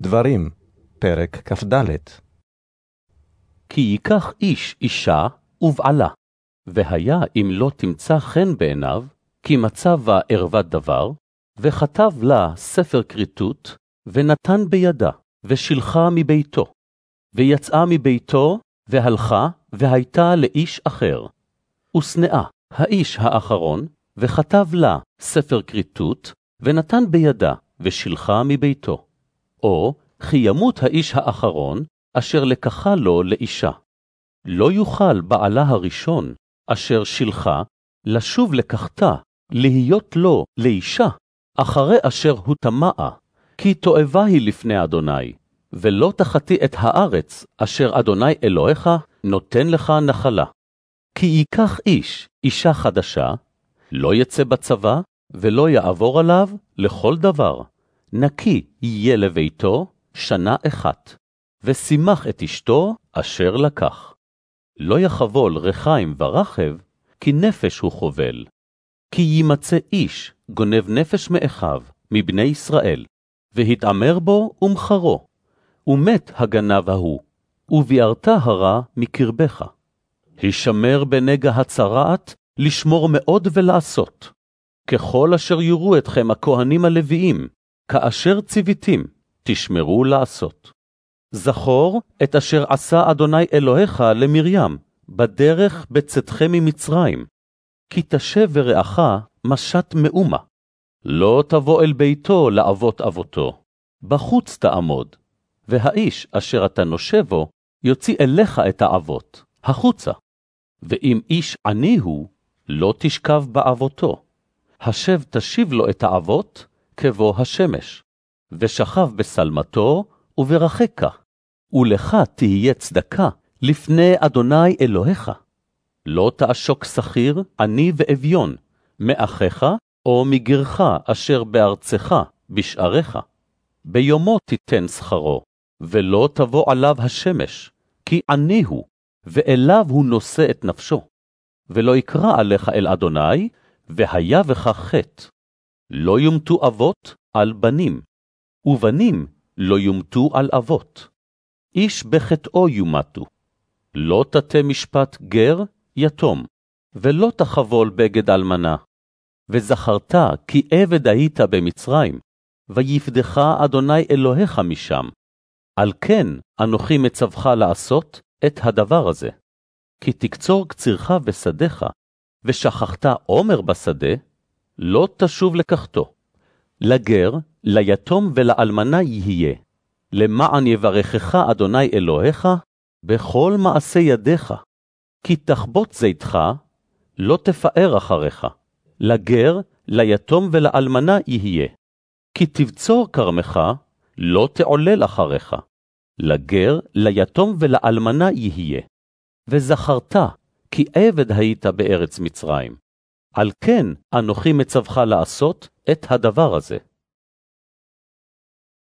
דברים, פרק כ"ד. כי ייקח איש אישה ובעלה, והיה אם לא תמצא חן בעיניו, כי מצא בה ערוות דבר, וכתב לה ספר כריתות, ונתן בידה, ושילחה מביתו. ויצאה מביתו, והלכה, והייתה לאיש אחר. ושנאה האיש האחרון, וכתב לה ספר כריתות, ונתן בידה, ושילחה מביתו. או כי ימות האיש האחרון, אשר לקחה לו לאישה. לא יוכל בעלה הראשון, אשר שילחה, לשוב לקחתה, להיות לו לאישה, אחרי אשר הוא טמאה, כי תועבה היא לפני אדוני, ולא תחתי את הארץ, אשר אדוני אלוהיך נותן לך נחלה. כי ייקח איש אישה חדשה, לא יצא בצבא, ולא יעבור עליו לכל דבר. נקי יהיה לביתו שנה אחת, ושימח את אשתו אשר לקח. לא יחבול רחיים ורחב, כי נפש הוא חובל. כי יימצא איש גונב נפש מאחיו, מבני ישראל, והתעמר בו ומחרו, ומת הגנב ההוא, וביערת הרע מקרבך. הישמר בנגע הצרעת, לשמור מאוד ולעשות. ככל אשר יראו אתכם הכהנים הלוויים, כאשר ציוויתים, תשמרו לעשות. זכור את אשר עשה אדוני אלוהיך למרים, בדרך בצאתכם ממצרים. כי תשב ורעך משת מאומה. לא תבוא אל ביתו לאבות אבותו, בחוץ תעמוד, והאיש אשר אתה נושב בו, יוציא אליך את האבות, החוצה. ואם איש עני הוא, לא תשכב באבותו. השב תשיב לו את האבות, כבוא השמש, ושכב בשלמתו וברחקה, ולך תהיה צדקה לפני אדוני אלוהיך. לא תעשוק שכיר, עני ואביון, מאחיך או מגרך אשר בארצך, בשעריך. ביומו תיתן שכרו, ולא תבוא עליו השמש, כי עני הוא, ואליו הוא נושא את נפשו. ולא יקרא עליך אל אדוני, והיה בך חטא. לא יומתו אבות על בנים, ובנים לא יומתו על אבות. איש בחטאו יומתו. לא תטה משפט גר, יתום, ולא תחבול בגד אלמנה. וזכרת כי עבד היית במצרים, ויפדך אדוני אלוהיך משם. על כן אנוכי מצווך לעשות את הדבר הזה. כי תקצור קצירך בשדיך, ושכחת עומר בשדה, לא תשוב לקחתו. לגר, ליתום ולאלמנה יהיה, למען יברכך אדוני אלוהיך בכל מעשה ידיך. כי תחבוט זיתך, לא תפאר אחריך. לגר, ליתום ולאלמנה יהיה. כי תבצור כרמך, לא תעולל אחריך. לגר, ליתום ולאלמנה יהיה. וזכרת, כי עבד היית בארץ מצרים. על כן אנוכי מצווך לעשות את הדבר הזה.